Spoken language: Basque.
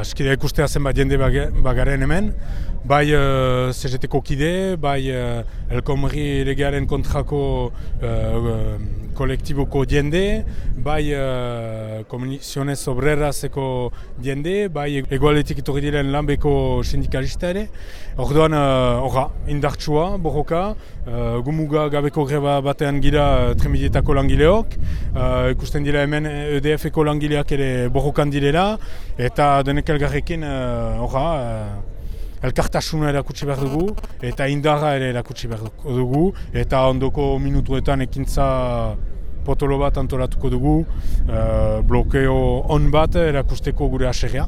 eskidea ikustea zenbat jende bagaren hemen, bai uh, CGT-ko kide, bai uh, elkomri legearen kontrako uh, kolektiboko jende, bai uh, komunizionez obrerazeko jende, bai egualetik itorri lanbeko sindikalista ere. Orduan, uh, indartsua, borroka, uh, gumuga gabeko greba batean gira tremidietako langileok, uh, ikusten dira hemen EDF-eko langileak ere borrokan direla, eta denek elgarrekin, uh, uh, elkartasuna erakutsi behar dugu, eta indarra ere erakutsi behar dugu, eta ondoko minutuetan ekintza potolo bat antolatuko dugu, uh, blokeo on bat erakusteko gure aserrea.